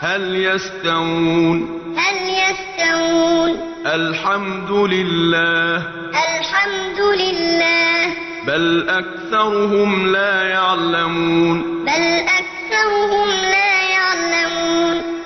هل يستوون؟ هل يستوون؟ الحمد لله الحمد لله بل أكثرهم لا يعلمون.